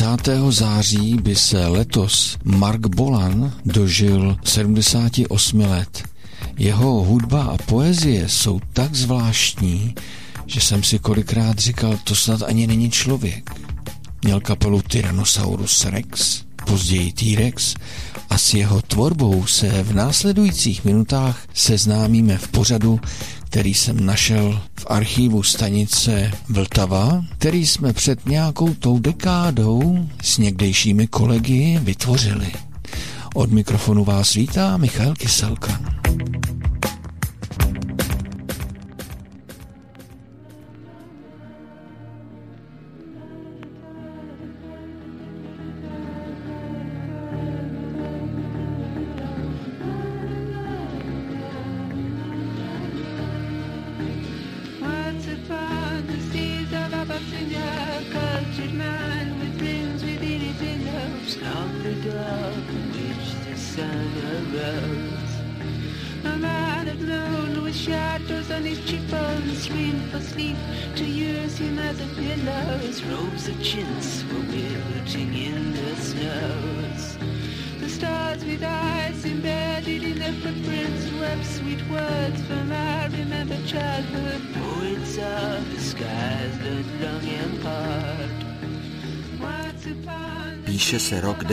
30. září by se letos Mark Bolan dožil 78 let. Jeho hudba a poezie jsou tak zvláštní, že jsem si kolikrát říkal, to snad ani není člověk. Měl kapelu Tyrannosaurus Rex, později T-Rex a s jeho tvorbou se v následujících minutách seznámíme v pořadu, který jsem našel v archivu stanice Vltava, který jsme před nějakou tou dekádou s někdejšími kolegy vytvořili. Od mikrofonu vás vítá Michal Kyselka.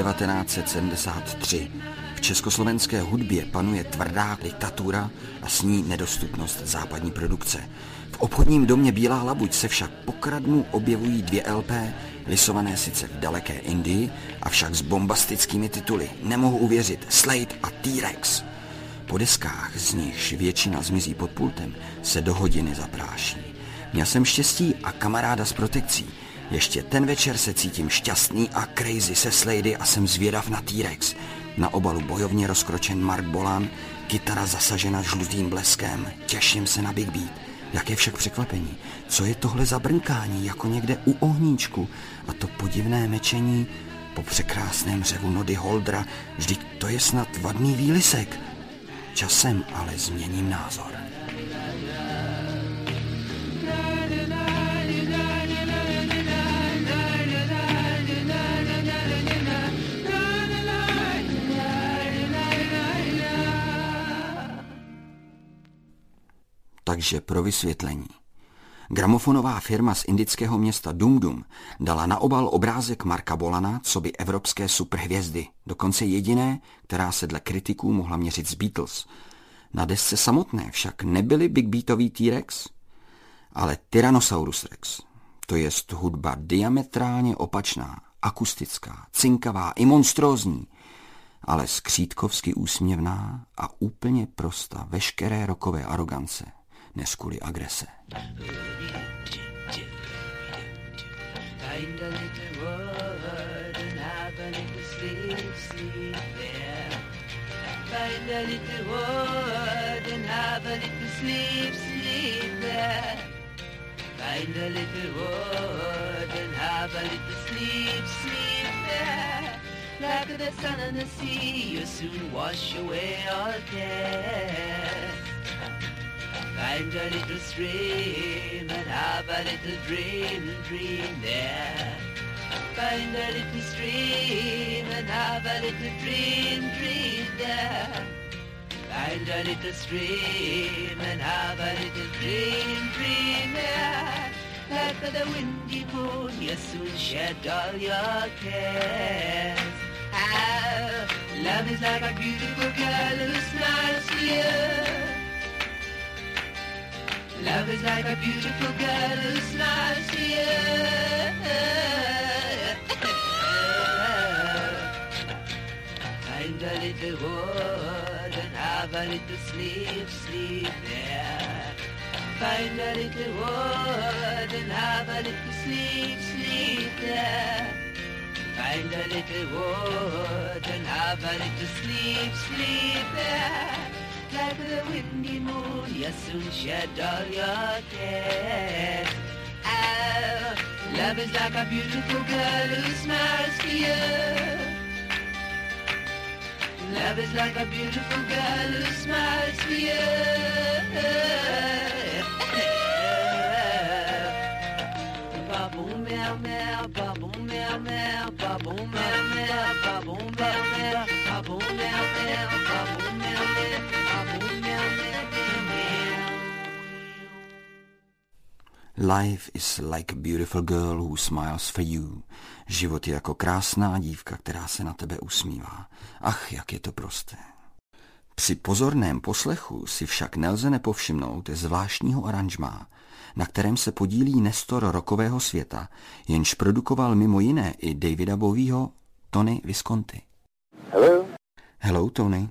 1973. V československé hudbě panuje tvrdá diktatura a s ní nedostupnost západní produkce. V obchodním domě Bílá labuť se však pokradnu objevují dvě LP, lisované sice v daleké Indii, avšak s bombastickými tituly. Nemohu uvěřit, Slade a T-Rex. Po deskách, z nichž většina zmizí pod pultem, se do hodiny zapráší. Měl jsem štěstí a kamaráda s protekcí. Ještě ten večer se cítím šťastný a crazy se Slady a jsem zvědav na T-Rex. Na obalu bojovně rozkročen Mark Bolan, kytara zasažena žlutým bleskem. Těším se na Big Beat. Jaké však překvapení. Co je tohle za brnkání, jako někde u ohníčku? A to podivné mečení po překrásném řevu Nody Holdra. Vždyť to je snad vadný výlisek. Časem ale změním názor. Takže pro vysvětlení. Gramofonová firma z indického města Dumdum dala na obal obrázek Marka Bolana, co by evropské superhvězdy, dokonce jediné, která se dle kritiků mohla měřit z Beatles. Na desce samotné však nebyly Big Beatový T-Rex, ale Tyrannosaurus Rex, to jest hudba diametrálně opačná, akustická, cinkavá i monstrózní, ale skřítkovsky úsměvná a úplně prosta veškeré rokové arogance než kvůli agrese. Find a little and have a little sleep, sleep there. Find a little and have a little sleep, sleep there. Like the sun and the sea, you'll soon wash away all care. Find a little stream and have a little dream, dream there. Find a little stream and have a little dream, dream there. Find a little stream and have a little dream, dream there. Like the windy moon, you soon shed all your cares. Ah, love is like a beautiful girl who smiles to you. Love is like a beautiful girl who smiles to you. Find a little wood and have a little sleep, sleep there. Find a little wood and have a little sleep, sleep there. Find a little wood and have a little sleep, sleep there. The windy moon, you soon shed all your. Oh, love is like a beautiful girl who smiles for you. Love is like a beautiful girl who smiles for you. Life is like a beautiful girl who smiles for you. Život je jako krásná dívka, která se na tebe usmívá. Ach, jak je to prosté. Při pozorném poslechu si však nelze nepovšimnout zvláštního aranžmá, na kterém se podílí Nestor rokového světa, jenž produkoval mimo jiné i Davida Bowieho Tony Visconti. Hello? Hello, Tony.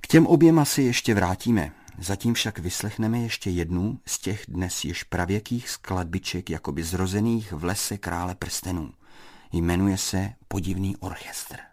K těm oběma si ještě vrátíme. Zatím však vyslechneme ještě jednu z těch dnes již pravěkých skladbiček jakoby zrozených v lese krále prstenů. Jmenuje se Podivný orchestr.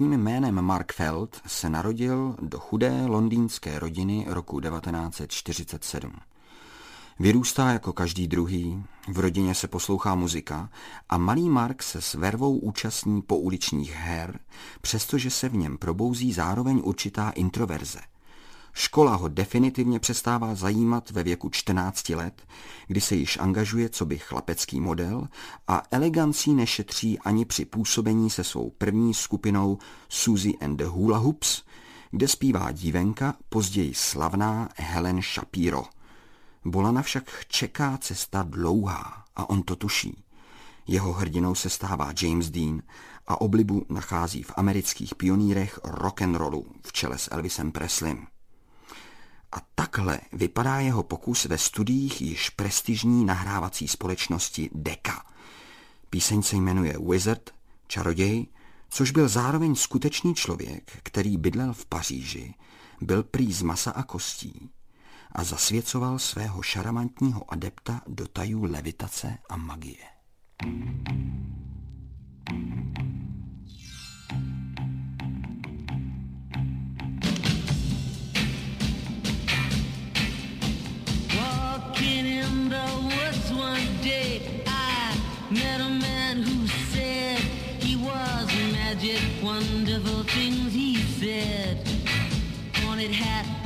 Vlastním jménem Mark Feld se narodil do chudé londýnské rodiny roku 1947. Vyrůstá jako každý druhý, v rodině se poslouchá muzika a malý Mark se s vervou účastní pouličních her, přestože se v něm probouzí zároveň určitá introverze. Škola ho definitivně přestává zajímat ve věku 14 let, kdy se již angažuje co by chlapecký model a elegancí nešetří ani při působení se svou první skupinou Suzy and the Hula Hoops, kde zpívá dívenka, později slavná Helen Shapiro. Bolana však čeká cesta dlouhá a on to tuší. Jeho hrdinou se stává James Dean a oblibu nachází v amerických pionýrech rock'n'rollu v čele s Elvisem Presleym. A takhle vypadá jeho pokus ve studiích již prestižní nahrávací společnosti Decca. Píseň se jmenuje Wizard, čaroděj, což byl zároveň skutečný člověk, který bydlel v Paříži, byl prý z masa a kostí a zasvěcoval svého šaramantního adepta do tajů levitace a magie. thank you I met a man who said he was magic, wonderful things he said. Pointed hat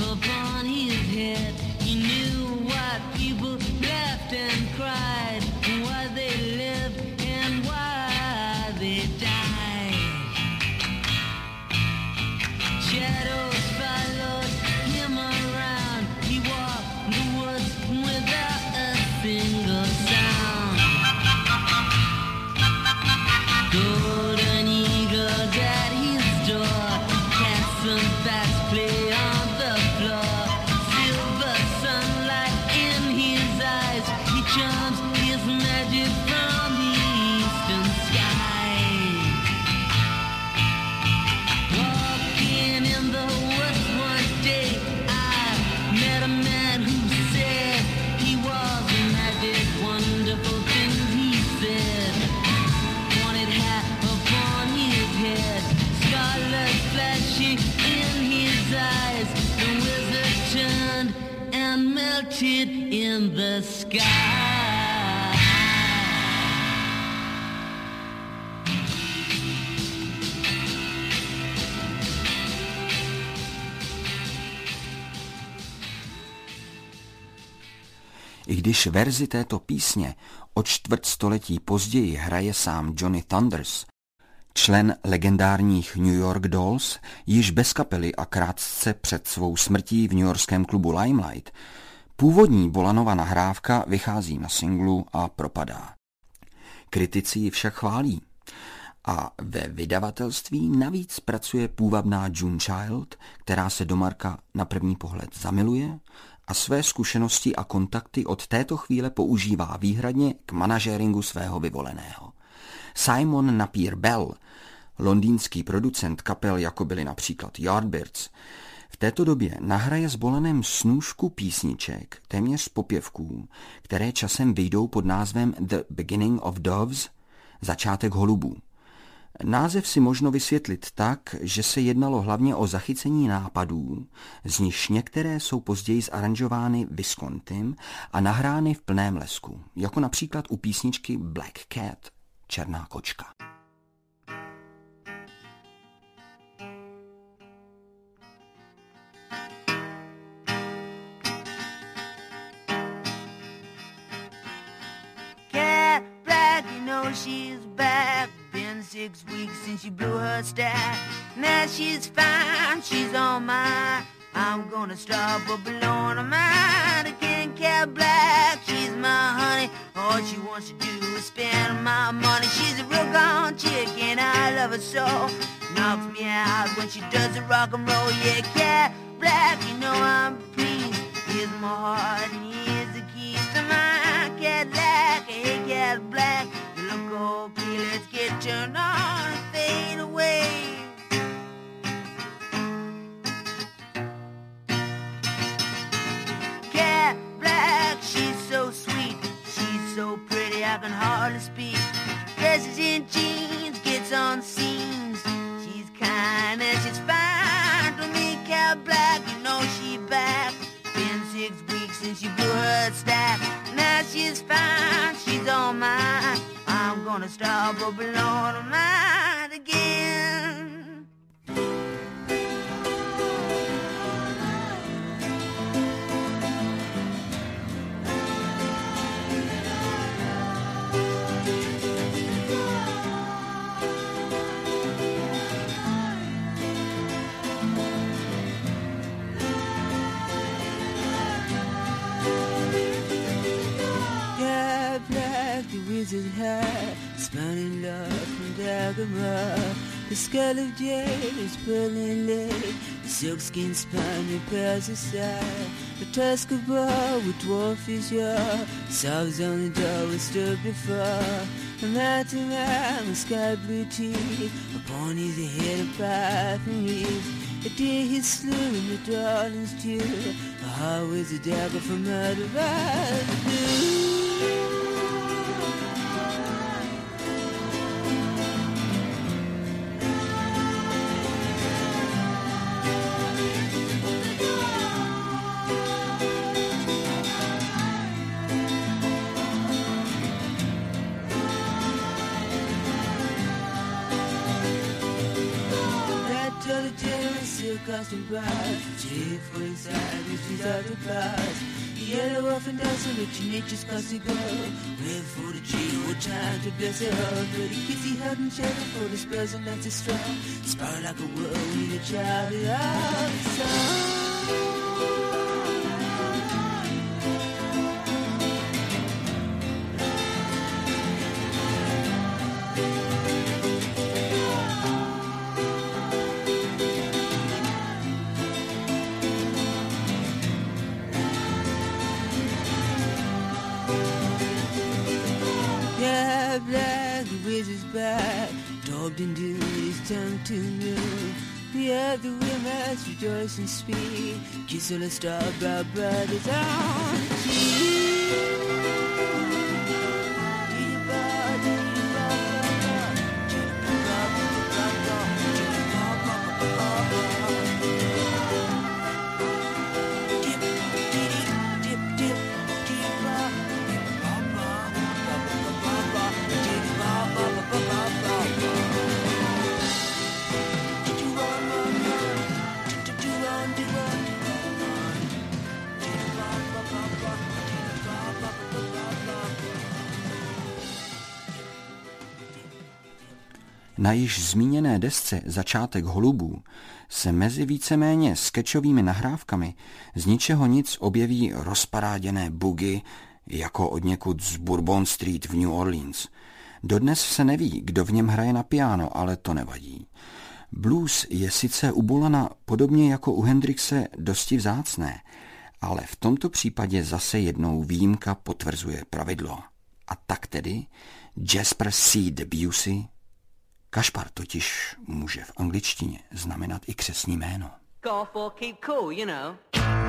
když verzi této písně o čtvrt století později hraje sám Johnny Thunders, člen legendárních New York Dolls, již bez kapely a krátce před svou smrtí v newyorském klubu Limelight, původní Bolanova nahrávka vychází na singlu a propadá. Kritici ji však chválí. A ve vydavatelství navíc pracuje půvabná June Child, která se do Marka na první pohled zamiluje a své zkušenosti a kontakty od této chvíle používá výhradně k manažéringu svého vyvoleného. Simon Napier Bell, londýnský producent kapel jako byly například Yardbirds, v této době nahraje s Bolanem snůžku písniček, téměř popěvků, které časem vyjdou pod názvem The Beginning of Doves, začátek holubů. Název si možno vysvětlit tak, že se jednalo hlavně o zachycení nápadů, z nichž některé jsou později zaranžovány Viscontym a nahrány v plném lesku, jako například u písničky Black Cat, Černá kočka. Cat black, you know she's back six weeks since she blew her stack. Now she's fine, she's on mine. I'm gonna stop her blowing her mind. I can't care black, she's my honey. All she wants to do is spend my money. She's a real gone chick, and I love her so. Knocks me out when she does the rock and roll. Yeah, cat black, you know I'm pleased. Here's my heart, and here's the keys to my cat black. Hey, cat black okay, let's get turned on and fade away. Cat black, she's so sweet, she's so pretty, I can hardly speak. Dresses in jeans, gets on scenes, she's kind and she's fine to me. Cat black, you know she back since you could step Now she's fine, she's all mine. I'm gonna stop, opening belong to mine again. The wizard hat, smiling love from Dagobah. The skull of jade is pearling lake, the silkskin spine repairs aside. The tusk of bar with dwarfish yaw, sobs on the door was stood before. A mountain man with sky blue teeth, upon his head a and reeds. A deer he slew in the darling's dew, a heart with a dagger from murder by the blue. Day, still costume bright. Chief for his eyes, she's out of class. Yellow off and dancing with your nature's costly girl. Red for the tree, what time to bless her heart. But he kissy hug and shelter for the spells and that's a strong. Spark like a whirlwind, a child of the rejoice and speak. Kiss all the star about brothers on the Na již zmíněné desce Začátek holubů se mezi víceméně skečovými nahrávkami z ničeho nic objeví rozparáděné bugy jako od někud z Bourbon Street v New Orleans. Dodnes se neví, kdo v něm hraje na piano, ale to nevadí. Blues je sice u Bolana podobně jako u Hendrixe dosti vzácné, ale v tomto případě zase jednou výjimka potvrzuje pravidlo. A tak tedy Jasper C. Debussy Kašpar totiž může v angličtině znamenat i křesní jméno. Go for keep cool, you know.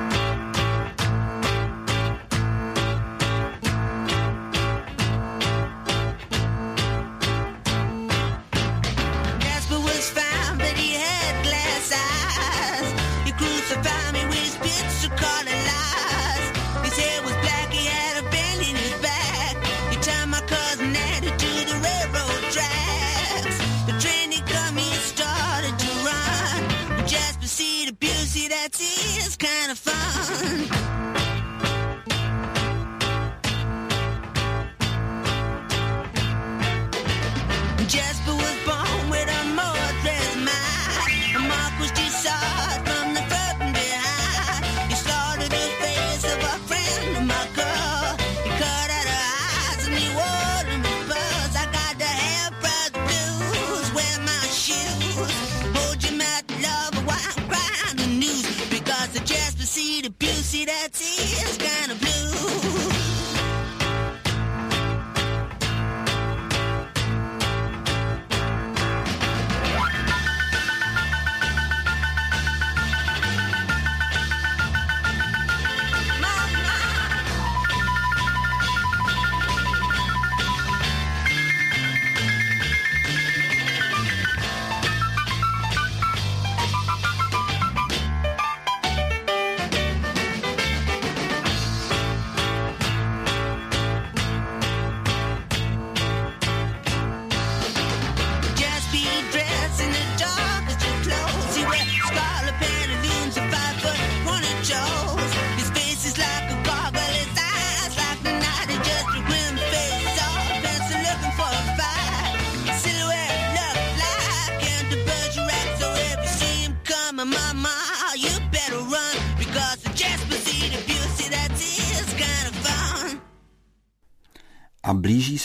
see that tea is kind of fun. A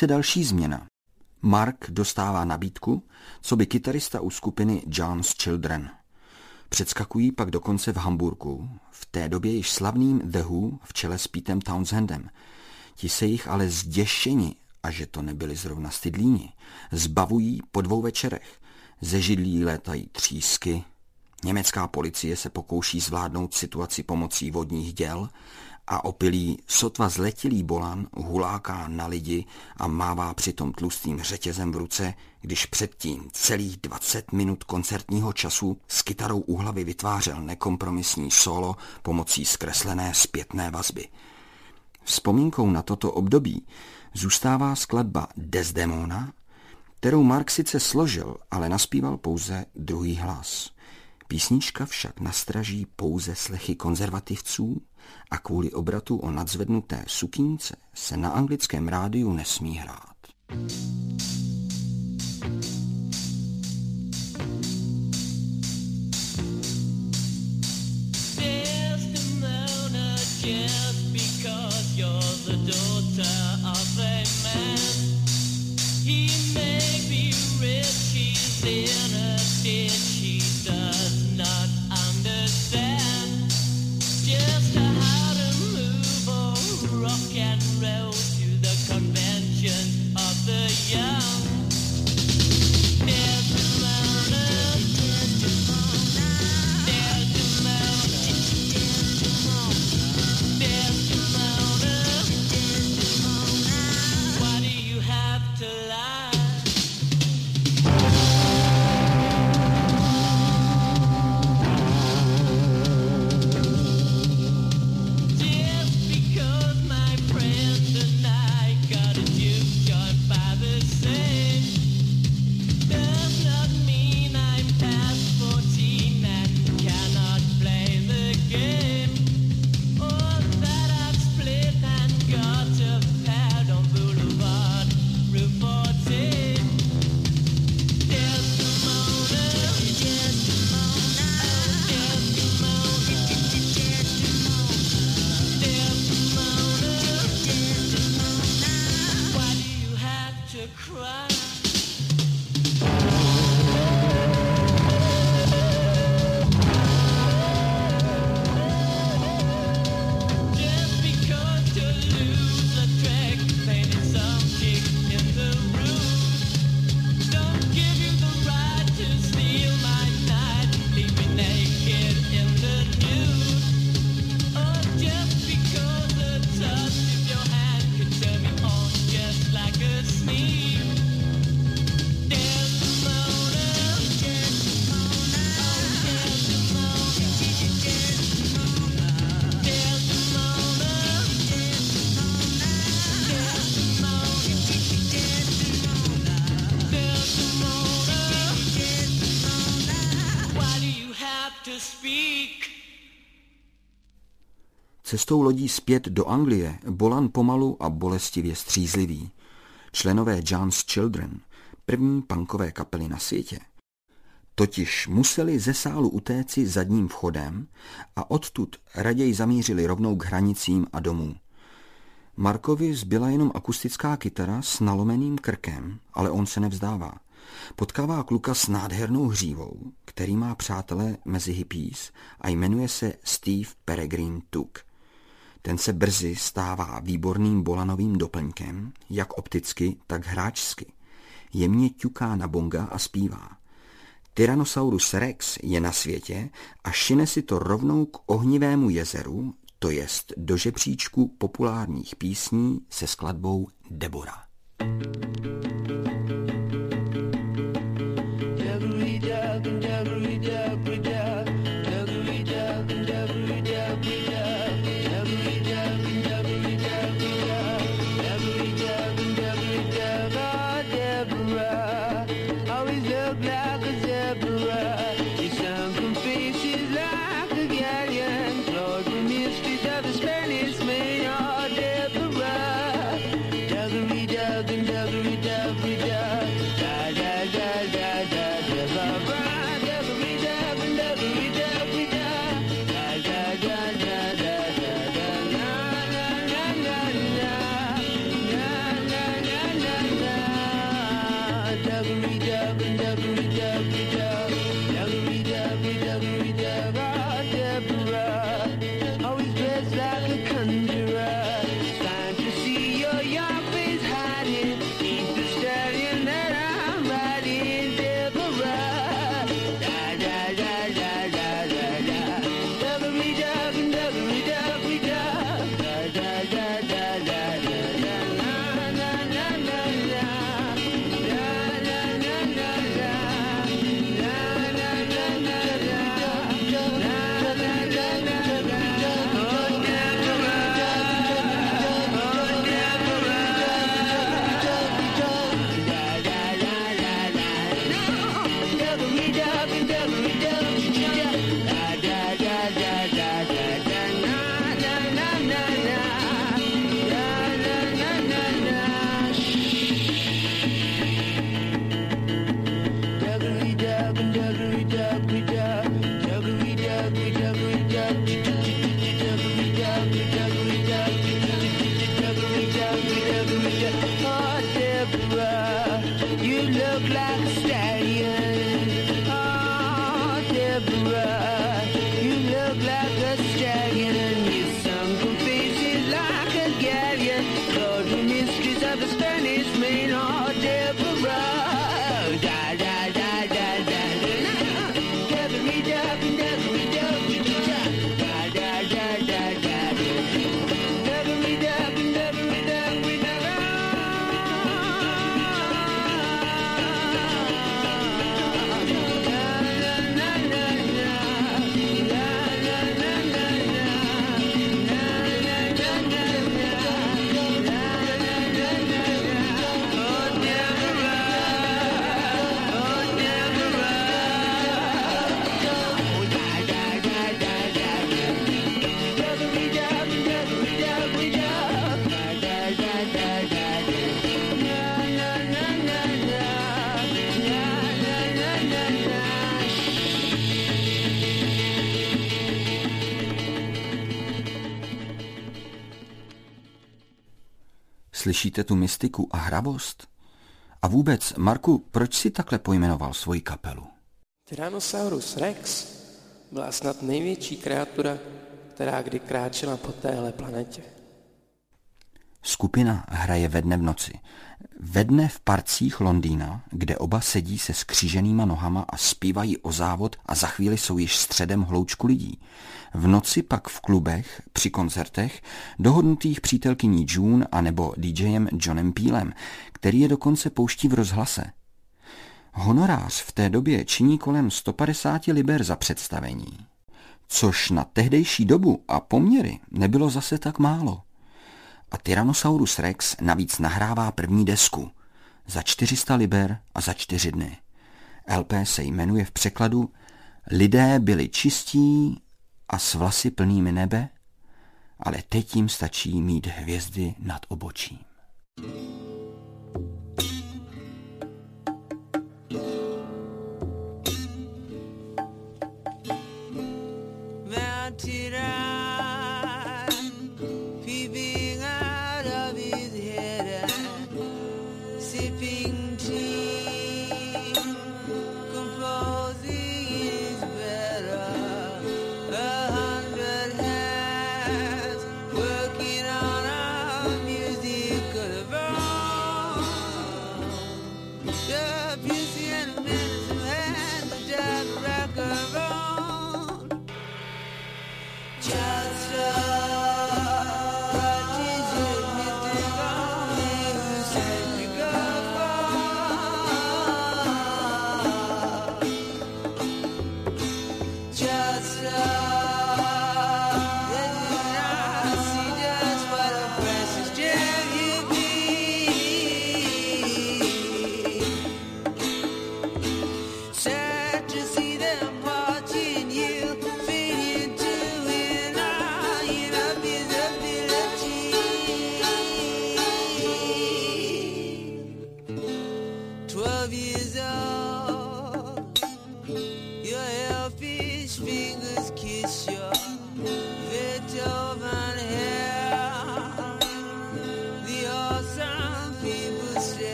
se další změna. Mark dostává nabídku, co by kytarista u skupiny John's Children. Předskakují pak dokonce v Hamburgu, v té době již slavným The Who v čele s Petem Townsendem. Ti se jich ale zděšeni, a že to nebyli zrovna stydlíni, zbavují po dvou večerech. Ze židlí létají třísky, německá policie se pokouší zvládnout situaci pomocí vodních děl a opilý, sotva zletilý Bolan huláká na lidi a mává přitom tlustým řetězem v ruce, když předtím celých 20 minut koncertního času s kytarou u hlavy vytvářel nekompromisní solo pomocí zkreslené zpětné vazby. Vzpomínkou na toto období zůstává skladba Desdemona, kterou Mark sice složil, ale naspíval pouze druhý hlas. Písnička však nastraží pouze slechy konzervativců a kvůli obratu o nadzvednuté sukínce se na anglickém rádiu nesmí hrát. Cestou lodí zpět do Anglie Bolan pomalu a bolestivě střízlivý. Členové John's Children, první punkové kapely na světě, totiž museli ze sálu utéci zadním vchodem a odtud raději zamířili rovnou k hranicím a domů. Markovi zbyla jenom akustická kytara s nalomeným krkem, ale on se nevzdává. Potkává kluka s nádhernou hřívou, který má přátelé mezi hippies a jmenuje se Steve Peregrine Tuk. Ten se brzy stává výborným bolanovým doplňkem, jak opticky, tak hráčsky. Jemně ťuká na bonga a zpívá. Tyrannosaurus rex je na světě a šine si to rovnou k ohnivému jezeru, to jest do žebříčku populárních písní se skladbou Debora. Slyšíte tu mystiku a hravost? A vůbec, Marku, proč si takhle pojmenoval svoji kapelu? Tyrannosaurus rex byla snad největší kreatura, která kdy kráčela po téhle planetě. Skupina hraje ve dne v noci. Ve dne v parcích Londýna, kde oba sedí se skříženýma nohama a zpívají o závod a za chvíli jsou již středem hloučku lidí. V noci pak v klubech, při koncertech, dohodnutých přítelkyní June a nebo DJem Johnem Peelem, který je dokonce pouští v rozhlase. Honorář v té době činí kolem 150 liber za představení, což na tehdejší dobu a poměry nebylo zase tak málo. A Tyrannosaurus Rex navíc nahrává první desku za 400 liber a za čtyři dny. LP se jmenuje v překladu Lidé byli čistí a s vlasy plnými nebe, ale teď jim stačí mít hvězdy nad obočím.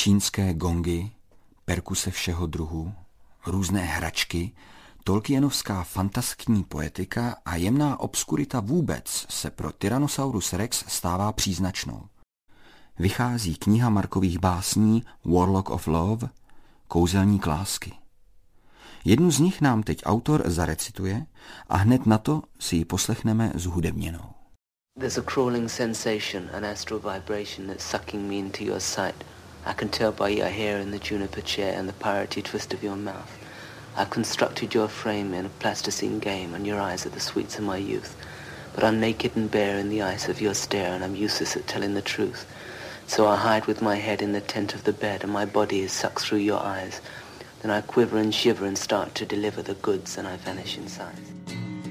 Čínské gongy, perkuse všeho druhu, různé hračky, Tolkienovská fantaskní poetika a jemná obskurita vůbec se pro Tyrannosaurus rex stává příznačnou. Vychází kniha Markových básní Warlock of Love, Kouzelník lásky. Jednu z nich nám teď autor zarecituje a hned na to si ji poslechneme zhudebněnou. There's a crawling sensation, an astral vibration that's sucking me into your sight. I can tell by your hair in the juniper chair and the piratey twist of your mouth. I've constructed your frame in a plasticine game, and your eyes are the sweets of my youth. But I'm naked and bare in the ice of your stare, and I'm useless at telling the truth. So I hide with my head in the tent of the bed, and my body is sucked through your eyes. Then I quiver and shiver and start to deliver the goods, and I vanish inside.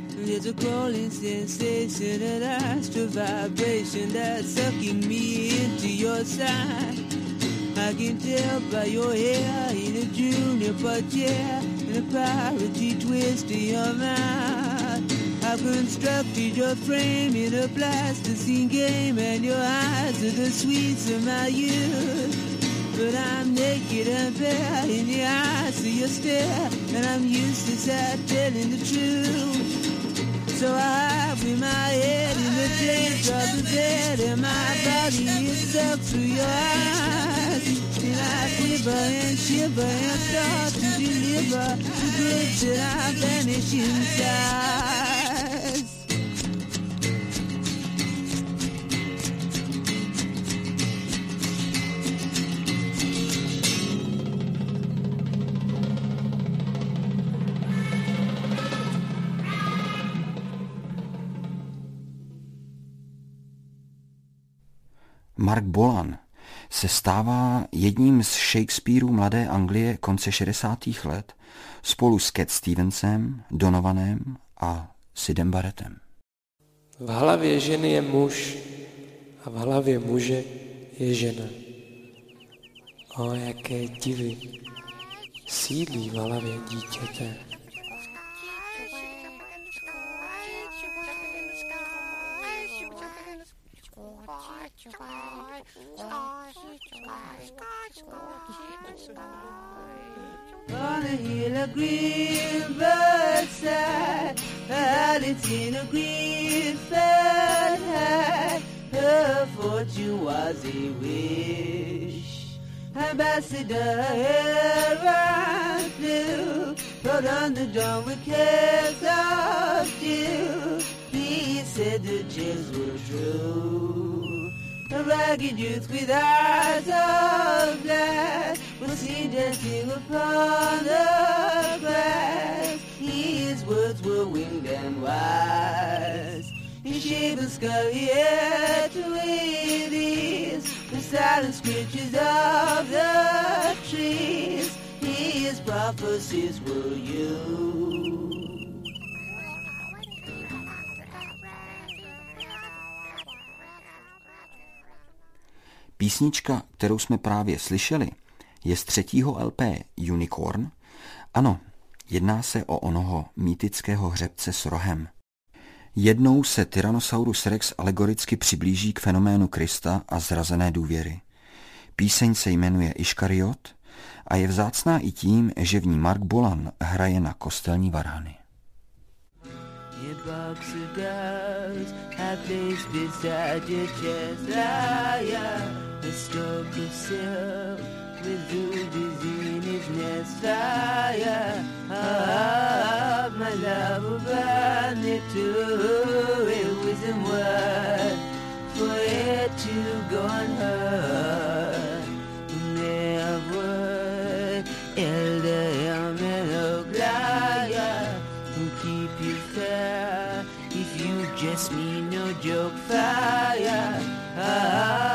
There's a crawling sensation, an astral vibration that's sucking me into your side. I can tell by your hair in a juniper chair and a piratey twist of your mouth. I've constructed your frame in a plasticine game and your eyes are the sweets of my youth. But I'm naked and bare in the eyes of your stare and I'm useless at telling the truth. So I with my head in the days of the dead, and my body is stuck to your eyes. And shiver and start to deliver the inside. Mark Bolan se stává jedním z Shakespeareů mladé Anglie konce 60. let spolu s Cat Stevensem, Donovanem a Sidem Barrettem. V hlavě ženy je muž a v hlavě muže je žena. O, jaké divy sídlí v hlavě dítěte. On a hill a green bird sat, and it's in a green felt hat. Her fortune was a wish. Ambassador Aaron flew, but on the dawn we kept our still. He said the tales were true. A ragged youth with eyes of glass was seen dancing upon the grass. His words were winged and wise. His skull he had with ease the silent screeches of the trees. His prophecies were you. Písnička, kterou jsme právě slyšeli, je z třetího LP Unicorn. Ano, jedná se o onoho mýtického hřebce s rohem. Jednou se Tyrannosaurus rex alegoricky přiblíží k fenoménu Krista a zrazené důvěry. Píseň se jmenuje Iškariot a je vzácná i tím, že v ní Mark Bolan hraje na kostelní varhany. Your box of dolls beside your chest. Ah, yeah, a stalk of silk with rubies in its nest. Ah, my love will burn it to it wasn't worth for it to go unheard. Never elder Yameno Glaya will keep you fair if you just need no joke fire. Ah,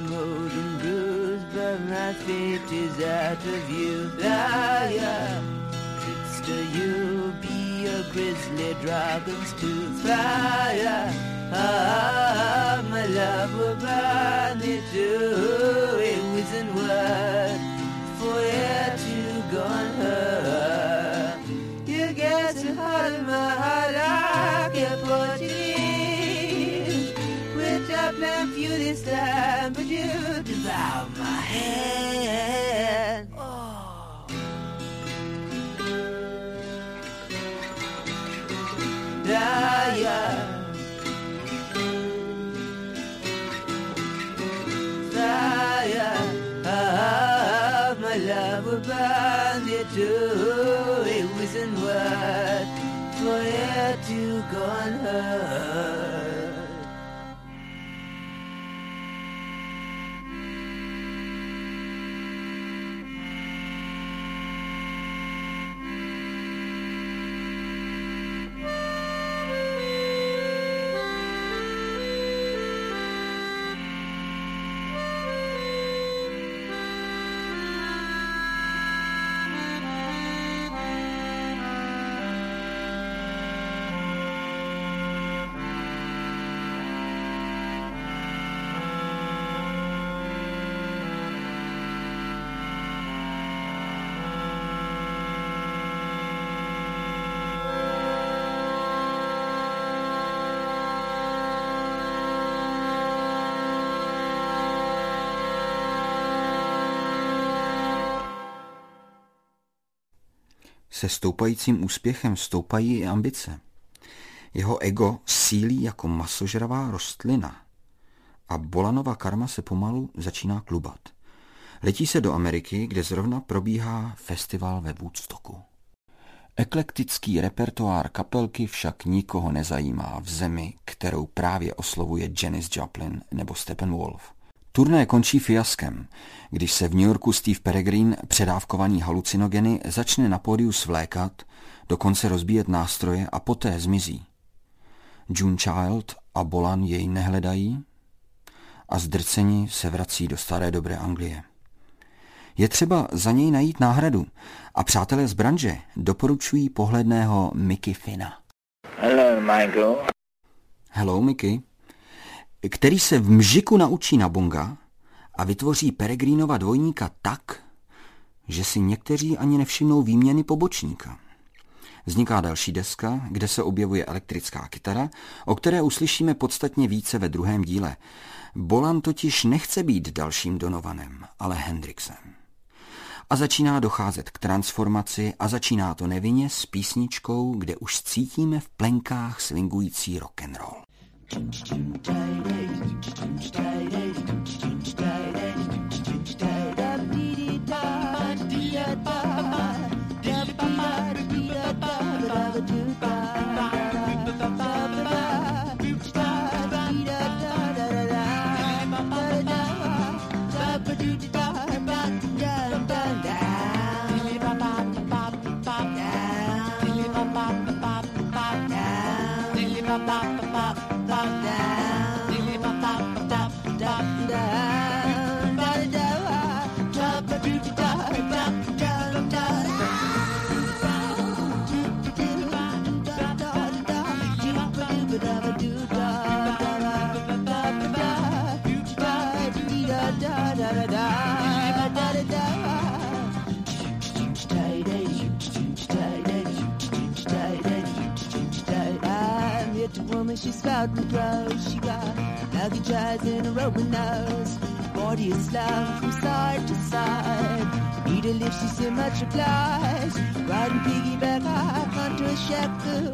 I'm old and bruised, but my fate is out of trickster, you'll be a dragon's tooth. Fire, ah, my love will burn it too. This time, but you devour my head. Oh. Liar. Fire. Ah, my love will burn it too. It wasn't worth for it to go unheard. Se stoupajícím úspěchem stoupají i ambice. Jeho ego sílí jako masožravá rostlina a Bolanova karma se pomalu začíná klubat. Letí se do Ameriky, kde zrovna probíhá festival ve Woodstocku. Eklektický repertoár kapelky však nikoho nezajímá v zemi, kterou právě oslovuje Janis Joplin nebo Steppenwolf. Turné končí fiaskem, když se v New Yorku Steve Peregrine, předávkovaný halucinogeny, začne na pódiu svlékat, dokonce rozbíjet nástroje a poté zmizí. June Child a Bolan jej nehledají a zdrceni se vrací do staré dobré Anglie. Je třeba za něj najít náhradu a přátelé z branže doporučují pohledného Mickey Fina. Hello, Michael. Hello, Mickey. Který se v mžiku naučí na bonga a vytvoří Peregrínova dvojníka tak, že si někteří ani nevšimnou výměny pobočníka. Vzniká další deska, kde se objevuje elektrická kytara, o které uslyšíme podstatně více ve druhém díle. Bolan totiž nechce být dalším Donovanem, ale Hendrixem. A začíná docházet k transformaci a začíná to nevinně s písničkou, kde už cítíme v plenkách swingující rock'n'roll. Woman, spouting clothes. She got luggage eyes and a roving nose. Body is slouched from side to side. Need a lift, she so much obliged. Riding piggyback high onto a shackle.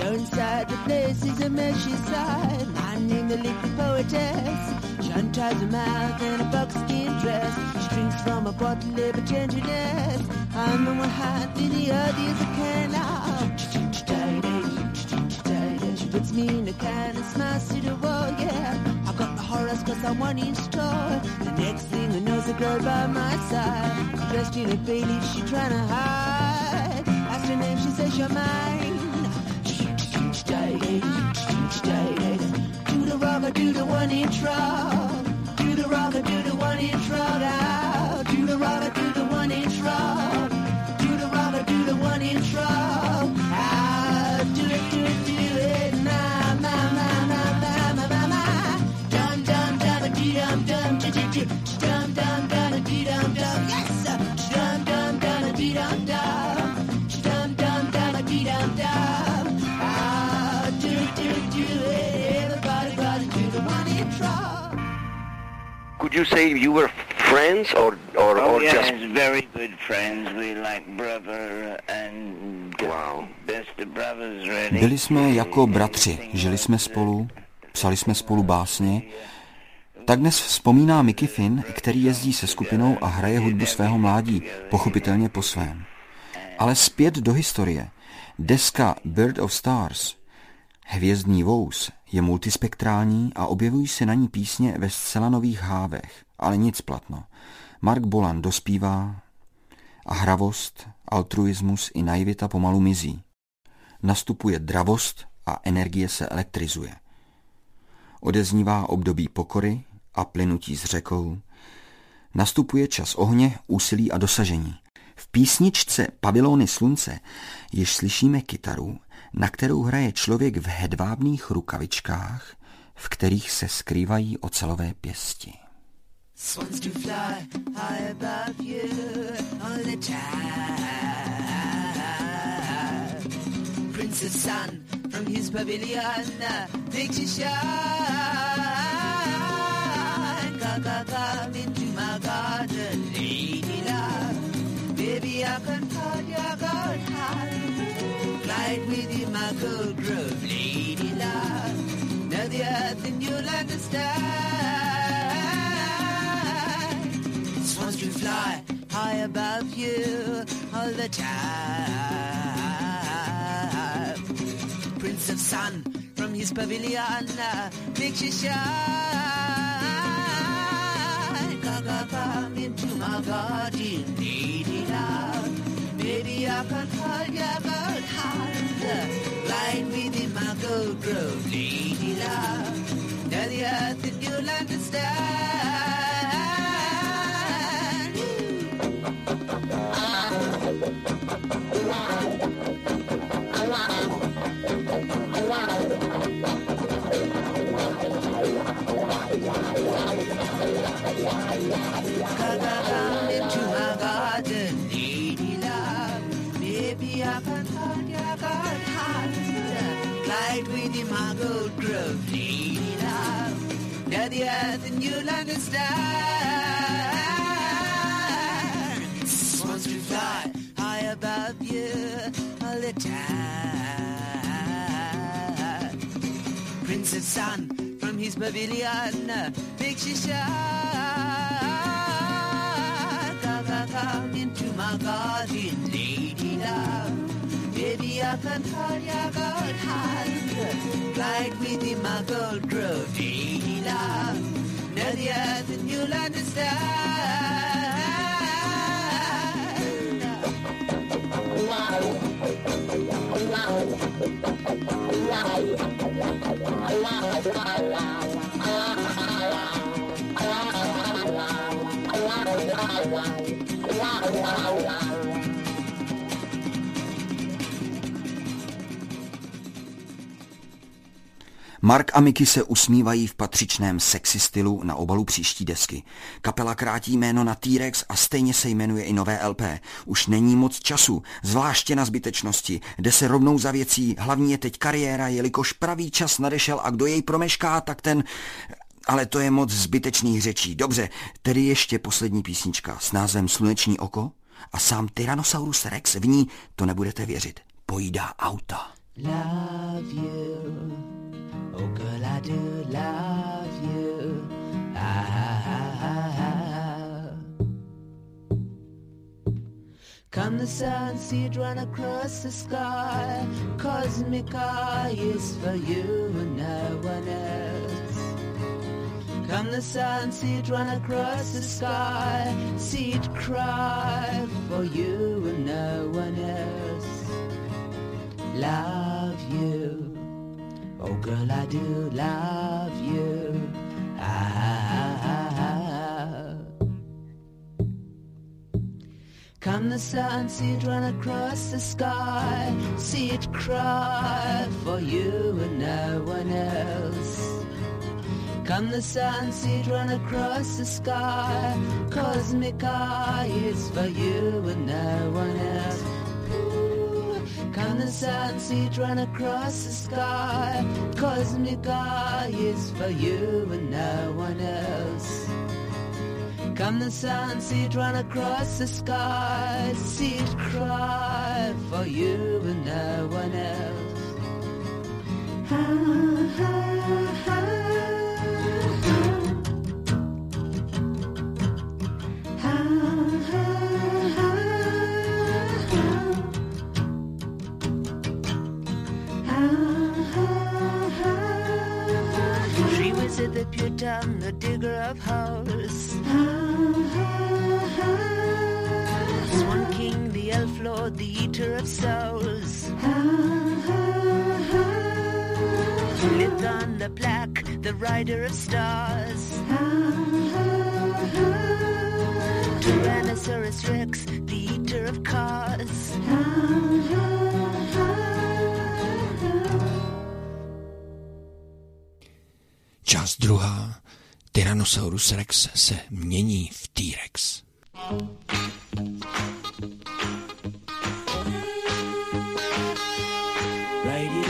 Go inside the place is a meshy side. Name the liquid poetess. She unties her mouth in a buckskin dress. She drinks from a bottle of tenderness. I'm on one and the other is a can. In a can and smiles to the wall, yeah. I got the horrors cause I'm one inch tall. The next thing I know's a girl by my side. Dressed in a bay leaf, she tryna hide. Asked her name, she says you're mine. Do the rubber, do the one inch roll. Do the rubber, do the one inch roll out. Do the rubber, do the one inch roll. Do the rubber, do the one inch roll out. Do it, do it. Could you say you were friends or or, Oh or yes, just very good friends. We like brother and Wow. best of brothers really. Byli jsme jako bratři, žili jsme spolu, psali jsme spolu básně. Tak dnes vzpomíná Mickey Finn, který jezdí se skupinou a hraje hudbu svého mládí, pochopitelně po svém. Ale zpět do historie. Deska Bird of Stars, Hvězdný vous, je multispektrální a objevují se na ní písně ve zcela nových hávech, ale nic platno. Mark Bolan dospívá a hravost, altruismus i naivita pomalu mizí. Nastupuje dravost a energie se elektrizuje. Odeznívá období pokory a plynutí s řekou. Nastupuje čas ohně, úsilí a dosažení. V písničce Pavilony slunce již slyšíme kytaru, na kterou hraje člověk v hedvábných rukavičkách, v kterých se skrývají ocelové pěsti. Baby, I can hold your gold heart. Glide within my gold grove, lady love. Know the earth and you'll understand. Swans to fly high above you all the time. Prince of Sun from his pavilion uh, makes you shine. Gaga, come into my garden, lady love. Maybe I can hold gold grove, lady love. Now the earth and you'll understand. Come earth and you'll understand. Once to fly high above you all the time. Prince of Sun from his pavilion makes you shine. Come, come, come into my garden, lady love. Maybe I can hold your gold hand, glide within my gold grove, lady love. Now the earth and you'll understand. Mark a Mickey se usmívají v patřičném sexy stylu na obalu příští desky. Kapela krátí jméno na T-Rex a stejně se jmenuje i nové LP. Už není moc času, zvláště na zbytečnosti. Jde se rovnou za věcí, hlavní je teď kariéra, jelikož pravý čas nadešel a kdo jej promešká, tak ten... Ale to je moc zbytečných řečí. Dobře, tedy ještě poslední písnička s názvem Sluneční oko a sám Tyrannosaurus Rex v ní, to nebudete věřit, pojídá auta. love you. Oh, girl, I do love you. Ah. Come the sun, see it run across the sky. Cosmic eye is for you and no one else. Come the sun, see it run across the sky. See it cry for you and no one else love you. Oh, girl, I do love you. Ah. Come the sun, see it run across the sky. See it cry for you and no one else. Come the sun, see it run across the sky. Cosmic eye is for you and no one else. Come the it run across the sky. Cosmic eye is for you and no one else. Come the sun, see it run across the sky. See it cry for you and no one else. Ha, ha, ha. Was at the digger of holes. Swan King, the elf lord, the eater of souls. Lithon the black, the rider of stars. Tyrannosaurus Rex, the eater of cars. Část druhá. Tyrannosaurus Rex se mění v T-Rex. Like you.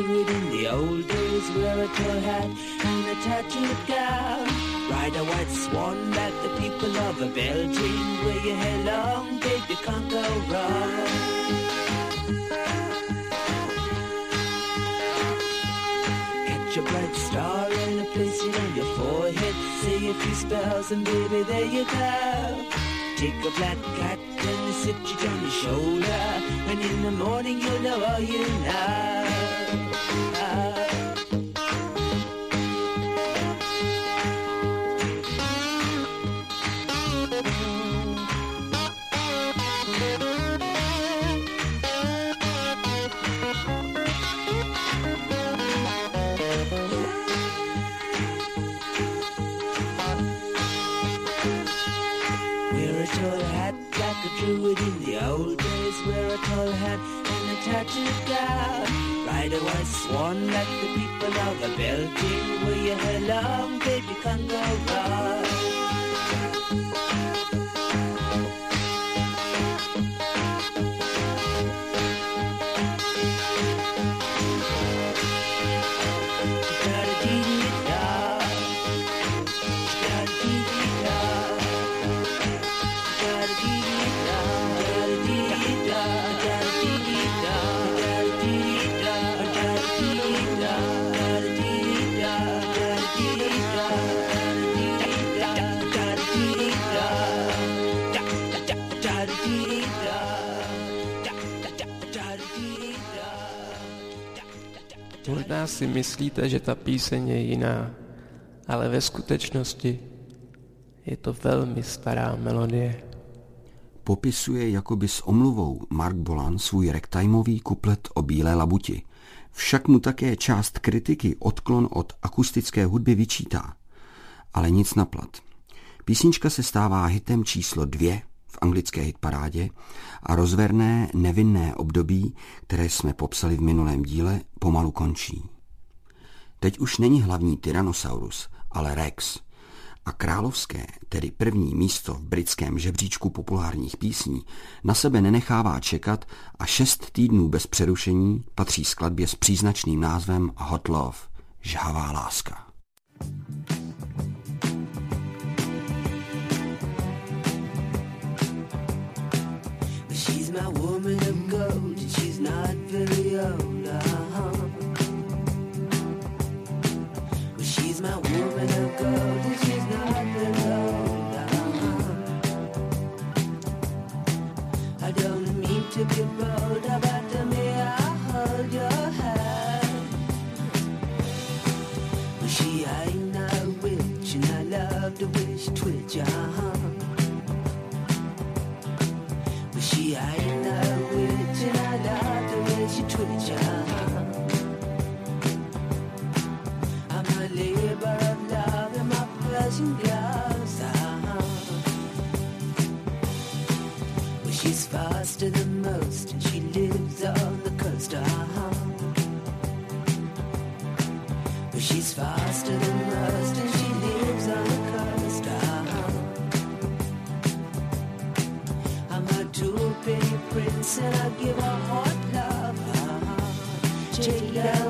In the old days. Wear a tall hat and a tattooed gown. Ride a white swan like the people of a Belgium. Wear your hair long, baby, can't go wrong. Catch a bright star and a place it on your forehead. Say a few spells and baby, there you go. Take a black cat and sit you on your shoulder. And in the morning you'll know all you know. A in the old days. Wear a tall hat and a tattooed gown. Ride a white swan like the people of a Belgium. Wear your hair long, baby, can't go wrong. Si myslíte, že ta píseň je jiná, ale ve skutečnosti je to velmi stará melodie. Popisuje jakoby s omluvou Mark Bolan svůj rektajmový kuplet o bílé labuti. Však mu také část kritiky odklon od akustické hudby vyčítá. Ale nic na plat. Písnička se stává hitem číslo dvě v anglické hitparádě a rozverné nevinné období, které jsme popsali v minulém díle, pomalu končí. Teď už není hlavní Tyrannosaurus, ale Rex. A královské, tedy první místo v britském žebříčku populárních písní, na sebe nenechává čekat a šest týdnů bez přerušení patří skladbě s příznačným názvem Hot Love, žhavá láska. She's my woman of gold, she's not To be bold, but to me I hold your hand. But she ain't no witch, and I love to wish twitch, uh huh. She. She's faster than most and she lives on the coast uh-huh. I'm a two penny prince and I give a hot love. Uh-huh. Take down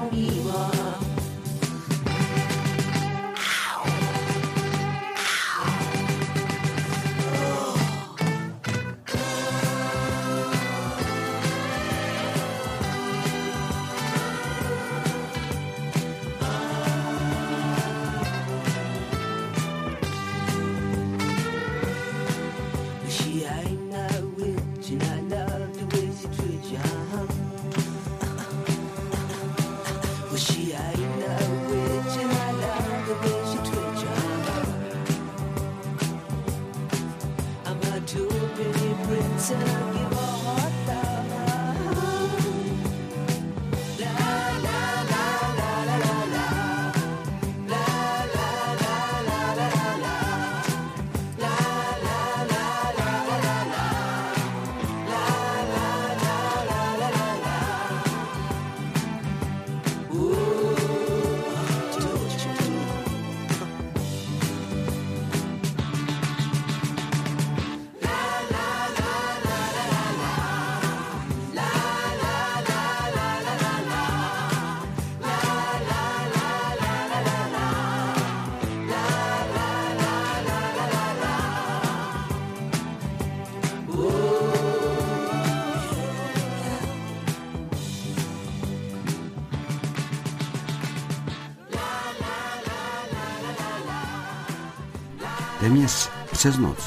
Téměř přes noc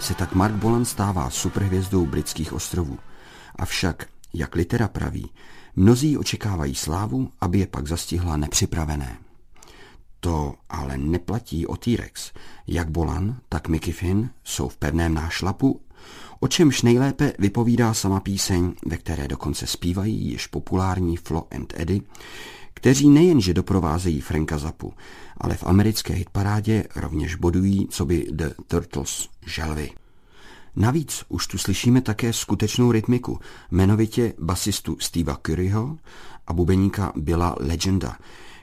se tak Mark Bolan stává superhvězdou britských ostrovů. Avšak, jak litera praví, mnozí očekávají slávu, aby je pak zastihla nepřipravené. To ale neplatí o T-Rex. Jak Bolan, tak Mickey Finn jsou v pevném nášlapu, o čemž nejlépe vypovídá sama píseň, ve které dokonce zpívají již populární Flo and Eddie, kteří nejenže doprovázejí Franka Zapu, ale v americké hitparádě rovněž bodují, co by The Turtles želvy. Navíc už tu slyšíme také skutečnou rytmiku, jmenovitě basistu Steva Curryho a bubeníka Billa Legenda,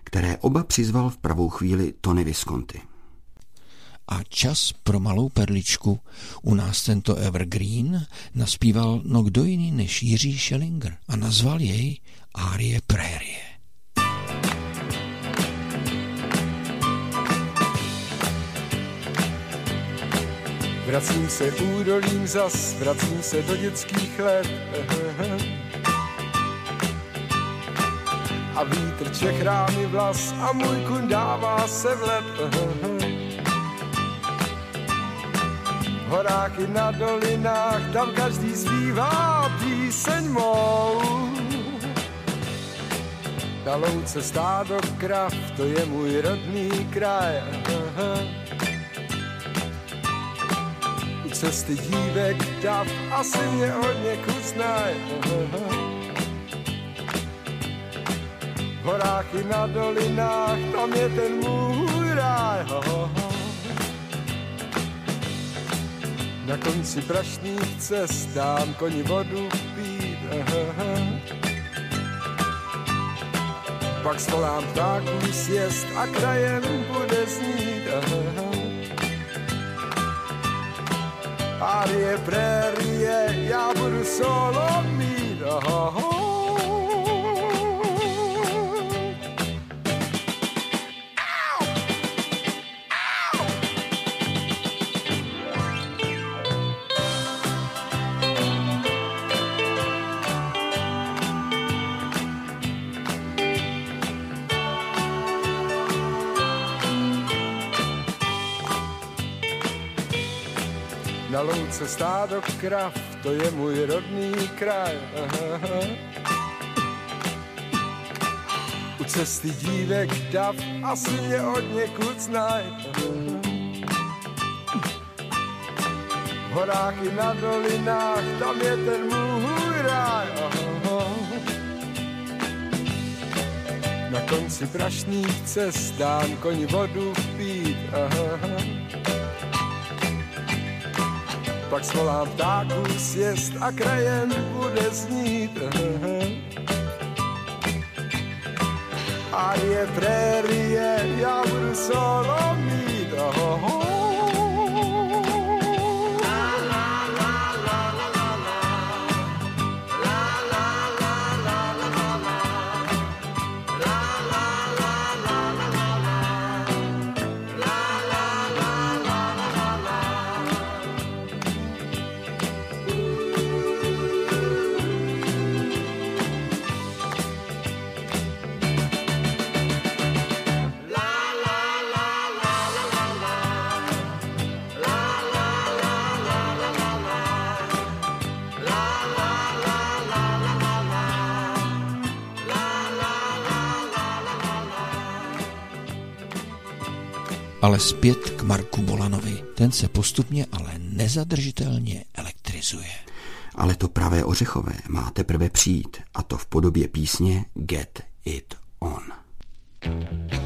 které oba přizval v pravou chvíli Tony Visconti. A čas pro malou perličku u nás tento Evergreen naspíval no kdo jiný než Jiří Schellinger a nazval jej Árie Prérie. Vracím se údolím zas, vracím se do dětských let. A vítr čechrá mi vlas a můj kun dává se v horách i na dolinách, tam každý zpívá píseň mou. Na louce stádo krav, to je můj rodný kraj. Cesty dívek dav asi mě od někud znaj. V horách i na dolinách, tam je ten můj ráj. Na konci prašných cest dám koni vodu pít. Pak svolám ptáků sjest a krajem bude znít. Arie, prérie, já budu solo mít. Oh, Na louce stádo krav, to je můj rodný kraj. U cesty dívek dav, asi mě od někud znaj. V horách i na dolinách, tam je ten můj ráj. Na konci prašných cest dám koni vodu pít. Aha pak svolám ptáků sjest a krajem bude znít. A je prérie, já budu solo mít. Oh, oh. Ale zpět k Marku Bolanovi. Ten se postupně, ale nezadržitelně elektrizuje. Ale to pravé ořechové má teprve přijít, a to v podobě písně Get It On. You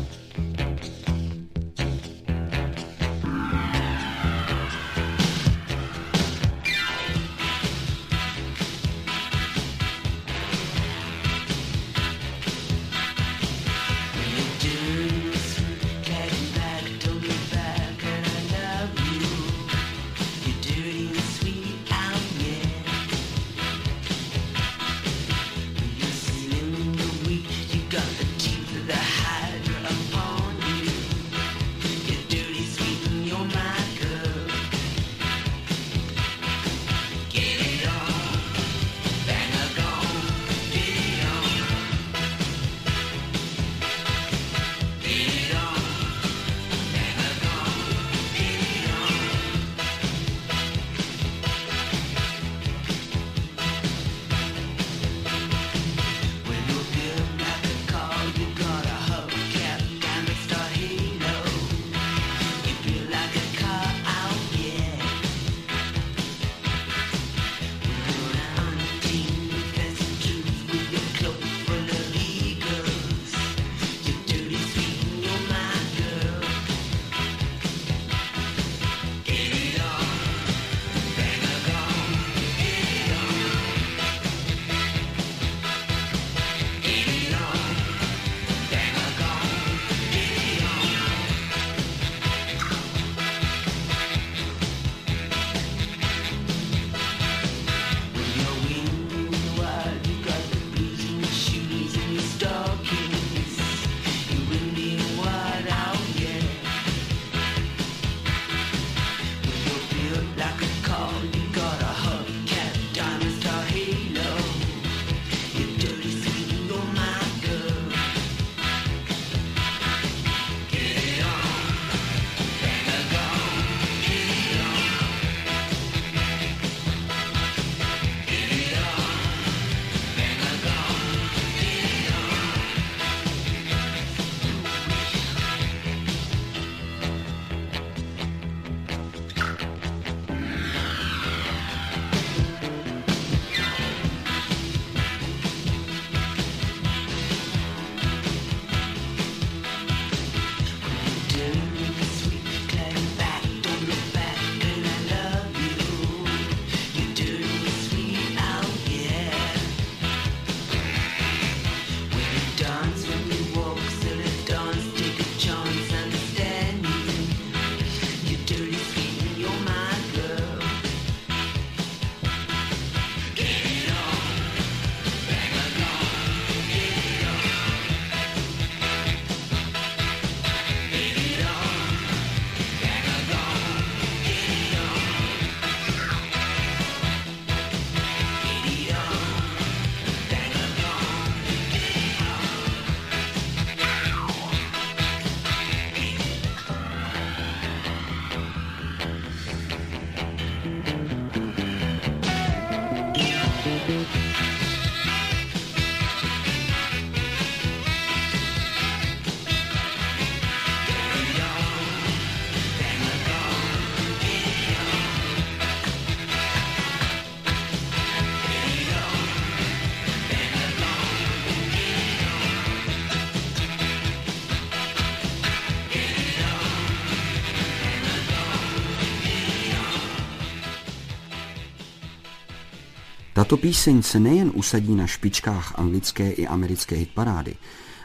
Tato píseň se nejen usadí na špičkách anglické i americké hitparády,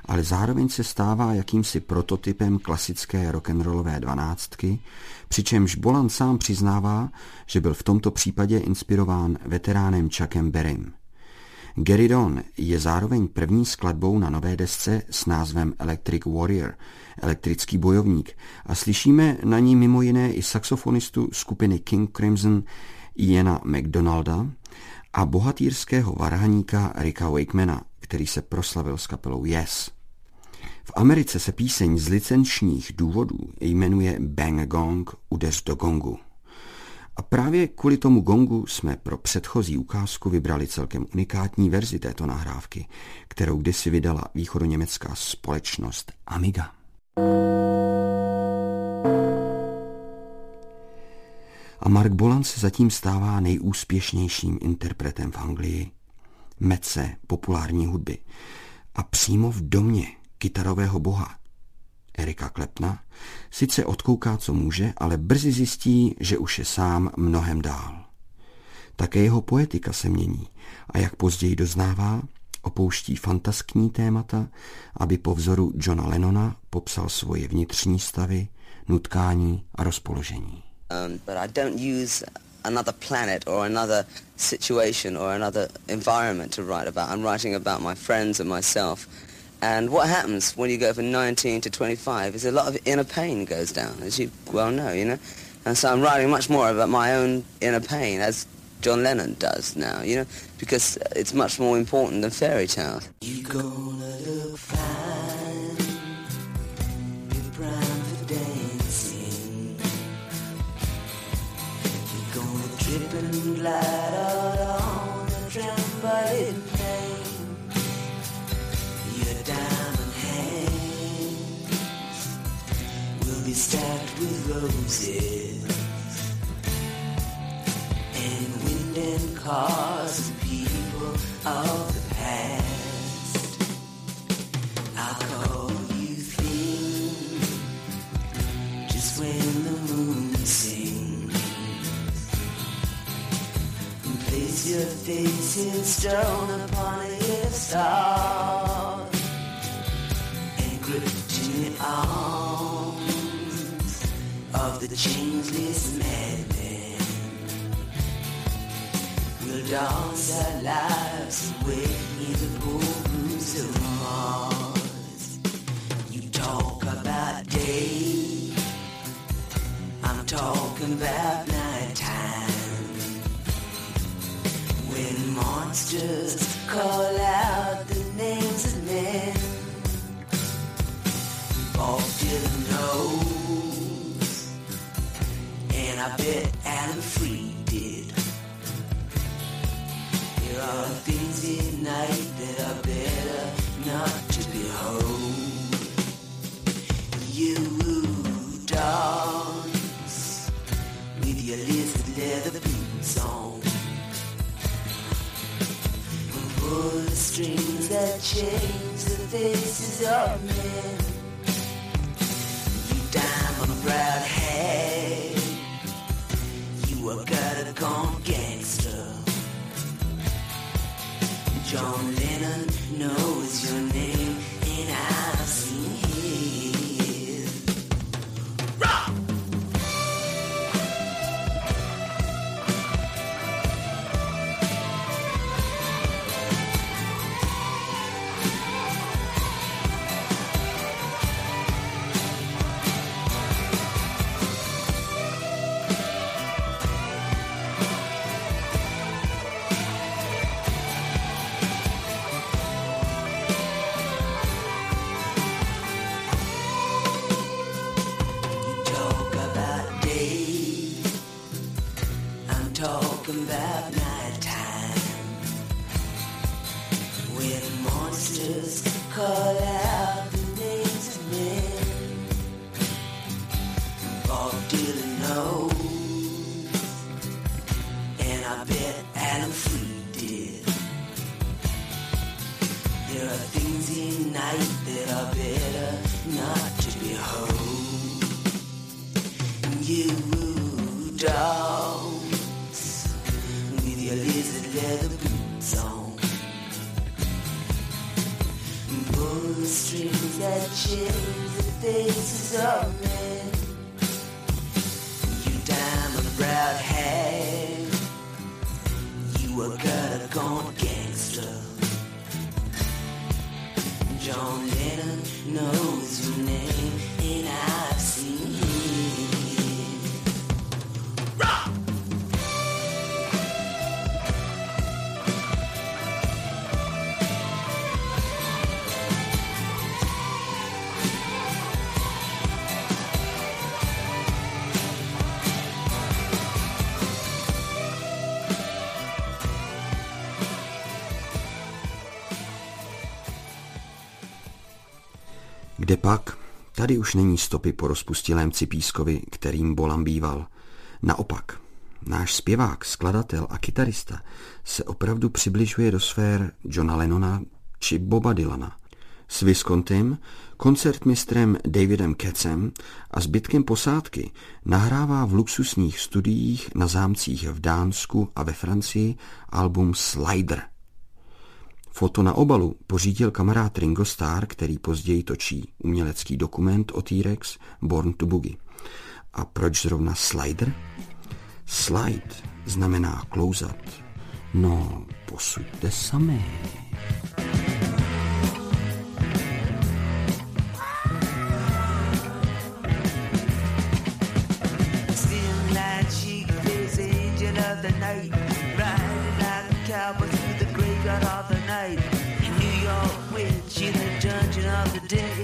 ale zároveň se stává jakýmsi prototypem klasické rock'n'rollové dvanáctky, přičemž Bolan sám přiznává, že byl v tomto případě inspirován veteránem Chuckem Berrym. Gary Don je zároveň první skladbou na nové desce s názvem Electric Warrior, elektrický bojovník, a slyšíme na ní mimo jiné i saxofonistu skupiny King Crimson Iana McDonalda a bohatýrského varhaníka Ricka Wakemana, který se proslavil s kapelou Yes. V Americe se píseň z licenčních důvodů jmenuje Bang Gong, udeř do gongu. A právě kvůli tomu gongu jsme pro předchozí ukázku vybrali celkem unikátní verzi této nahrávky, kterou kdysi vydala východoněmecká společnost Amiga. A Mark Bolan se zatím stává nejúspěšnějším interpretem v Anglii, mece populární hudby. A přímo v domě kytarového boha Erika Klepna sice odkouká, co může, ale brzy zjistí, že už je sám mnohem dál. Také jeho poetika se mění a jak později doznává, opouští fantaskní témata, aby po vzoru Johna Lennona popsal svoje vnitřní stavy, nutkání a rozpoložení. Um, but I don't use another planet or another situation or another environment to write about. I'm writing about my friends and myself And what happens when you go from 19 to 25 is a lot of inner pain goes down, as you well know, you know. And so I'm writing much more about my own inner pain, as John Lennon does now, you know, because it's much more important than fairy tales. And glide out on a trampoline. be stacked with roses and wind and cars and people of your face in stone upon a star and grip to your arm of the changeless madman. We'll dance our lives away in the ballrooms of Mars. You talk about day, I'm talking about nighttime. Monsters call out the names of men. Bob Dylan knows and I bet Alan Free did. There are things in night that are better not to behold. You dance with your lizard pull the strings that change the faces of men. You diamond brown hair you a gone gangster. John Lennon knows your name, and I've Tady už není stopy po rozpustilém Cipískovi, kterým Bolan býval. Naopak, náš zpěvák, skladatel a kytarista se opravdu přibližuje do sfér Johna Lennona či Boba Dylana. S Viscontym, koncertmistrem Davidem Kecem a zbytkem posádky nahrává v luxusních studiích na zámcích v Dánsku a ve Francii album Slider – Foto na obalu pořídil kamarád Ringo Starr, který později točí umělecký dokument o T-Rex Born to Boogie. A proč zrovna slider? Slide znamená klouzat. No, posuďte sami. did.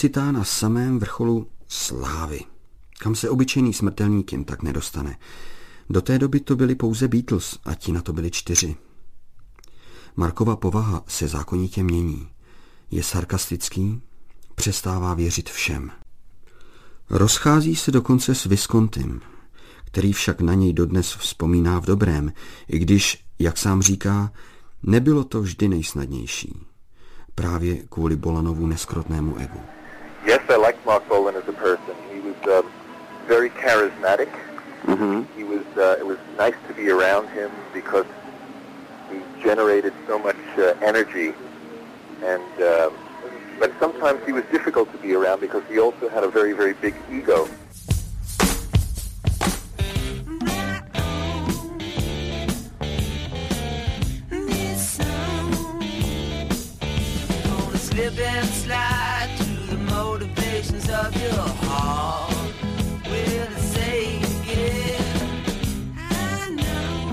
Ocitá na samém vrcholu slávy, kam se obyčejný smrtelník jen tak nedostane. Do té doby to byli pouze Beatles a ti na to byli čtyři. Markova povaha se zákonitě mění. Je sarkastický, přestává věřit všem. Rozchází se dokonce s Viscontym, který však na něj dodnes vzpomíná v dobrém, i když, jak sám říká, nebylo to vždy nejsnadnější. Právě kvůli Bolanovu neskrotnému egu. Yes, I liked Mark Bolan as a person. He was um, very charismatic. Mm-hmm. He was. Uh, it was nice to be around him because he generated so much uh, energy, and um, but sometimes he was difficult to be around because he also had a very, very big ego. Slip and slide through the motivations of your heart. Will again? I know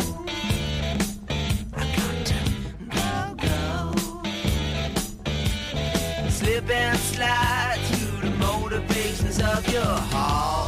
I got to go. Slip and slide through the motivations of your heart.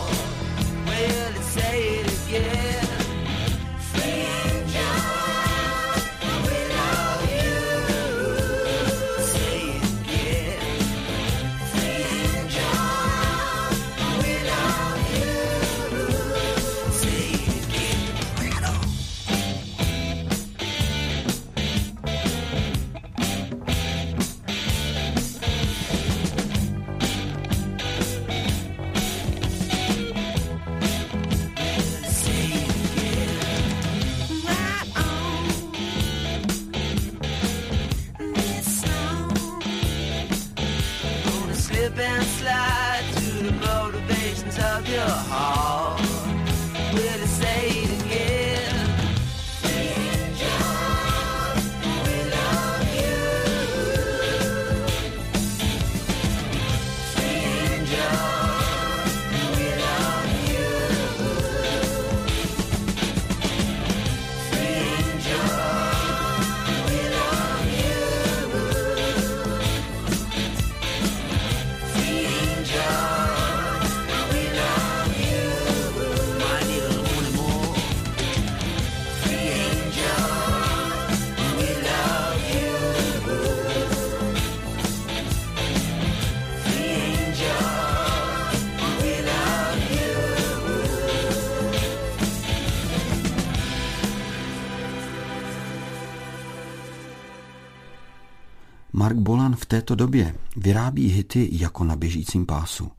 Bolan v této době vyrábí hity jako na běžícím pásu.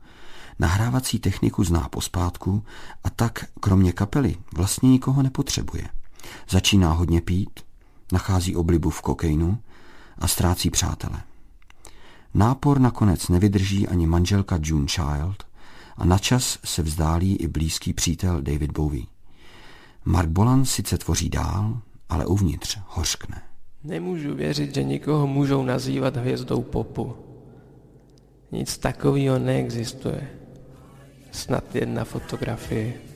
Nahrávací techniku zná pospátku a tak kromě kapely vlastně nikoho nepotřebuje. Začíná hodně pít, nachází oblibu v kokainu a ztrácí přátele. Nápor nakonec nevydrží ani manželka June Child a načas se vzdálí i blízký přítel David Bowie. Mark Bolan sice tvoří dál, ale uvnitř hořkne. Nemůžu věřit, že někoho můžou nazývat hvězdou popu. Nic takového neexistuje. Snad jedna fotografie. Oh,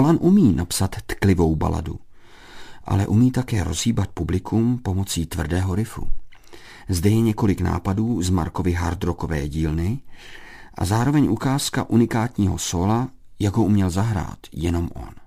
Bolan umí napsat tklivou baladu, ale umí také rozhýbat publikum pomocí tvrdého rifu. Zde je několik nápadů z Markovy hardrockové dílny a zároveň ukázka unikátního sola, jak ho uměl zahrát jenom on.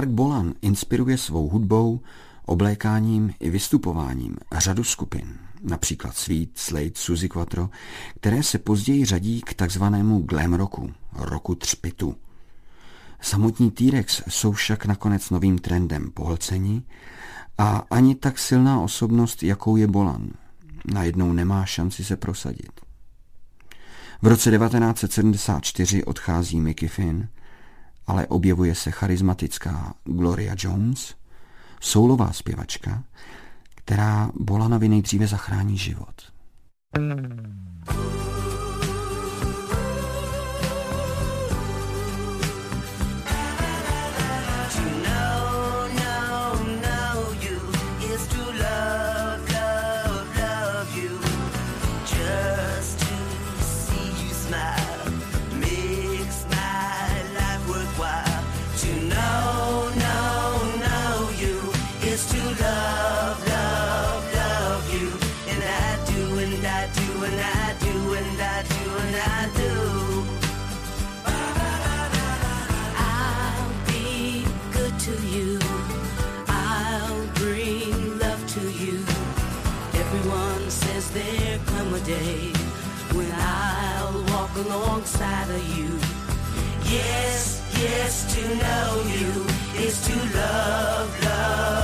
Mark Bolan inspiruje svou hudbou, oblékáním i vystupováním řadu skupin, například Sweet, Slate, Suzy Quattro, které se později řadí k takzvanému glam roku, roku třpitu. Samotní T-Rex jsou však nakonec novým trendem pohlcení a ani tak silná osobnost, jakou je Bolan, najednou nemá šanci se prosadit. V roce 1974 odchází Mickey Finn ale objevuje se charismatická Gloria Jones, soulová zpěvačka, která Bolanovi nejdříve zachrání život. Mm. Is to know you is to love, love.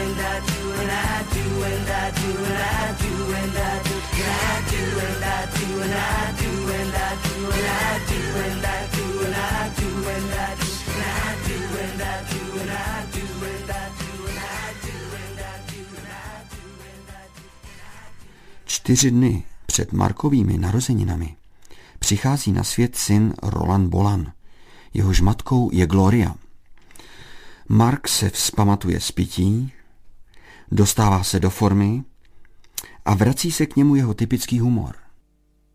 and I do and I do and I do and I do and I do and I do and I do and I do and I do and I do and I do and I do and I do. Čtyři dny před Markovými narozeninami přichází na svět syn Roland Bolan. Jehož matkou je Gloria. Mark se vzpamatuje z pití, dostává se do formy a vrací se k němu jeho typický humor.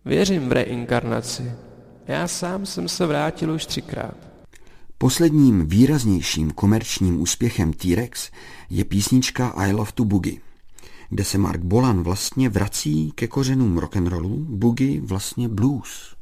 Věřím v reinkarnaci. Já sám jsem se vrátil už třikrát. Posledním výraznějším komerčním úspěchem T-Rex je písnička I Love to Boogie, kde se Mark Bolan vlastně vrací ke kořenům rock'n'rollu, boogie vlastně blues.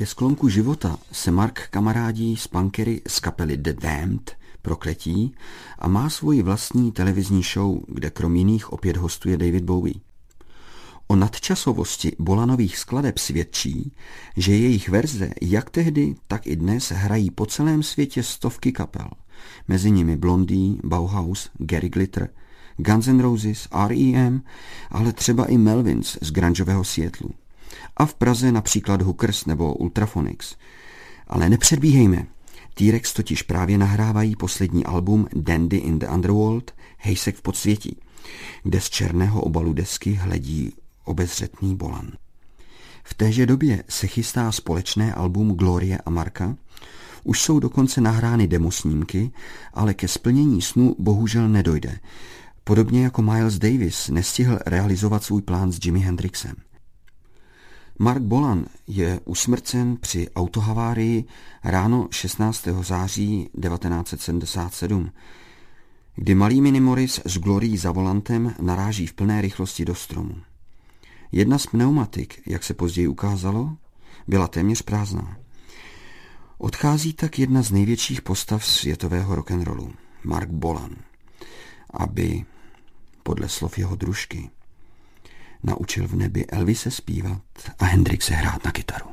Ke sklonku života se Mark kamarádí s punkery z kapely The Damned, prokletí, a má svoji vlastní televizní show, kde krom jiných opět hostuje David Bowie. O nadčasovosti Bolanových skladeb svědčí, že jejich verze jak tehdy, tak i dnes hrají po celém světě stovky kapel. Mezi nimi Blondie, Bauhaus, Gary Glitter, Guns N' Roses, R.E.M., ale třeba i Melvins z grungeového Seattlu a v Praze například Hookers nebo Ultrafonics. Ale nepředbíhejme. T-Rex totiž právě nahrávají poslední album Dandy in the Underworld, Hejsek v podsvětí, kde z černého obalu desky hledí obezřetný Bolan. V téže době se chystá společné album Glorie a Marka, už jsou dokonce nahrány demosnímky, ale ke splnění snu bohužel nedojde. Podobně jako Miles Davis nestihl realizovat svůj plán s Jimi Hendrixem. Mark Bolan je usmrcen při autohavárii ráno 16. září 1977, kdy malý Mini Morris s Glorií za volantem naráží v plné rychlosti do stromu. Jedna z pneumatik, jak se později ukázalo, byla téměř prázdná. Odchází tak jedna z největších postav světového rock'n'rollu, Mark Bolan, aby, podle slov jeho družky, naučil v nebi Elvise zpívat a Hendrix hrát na kytaru.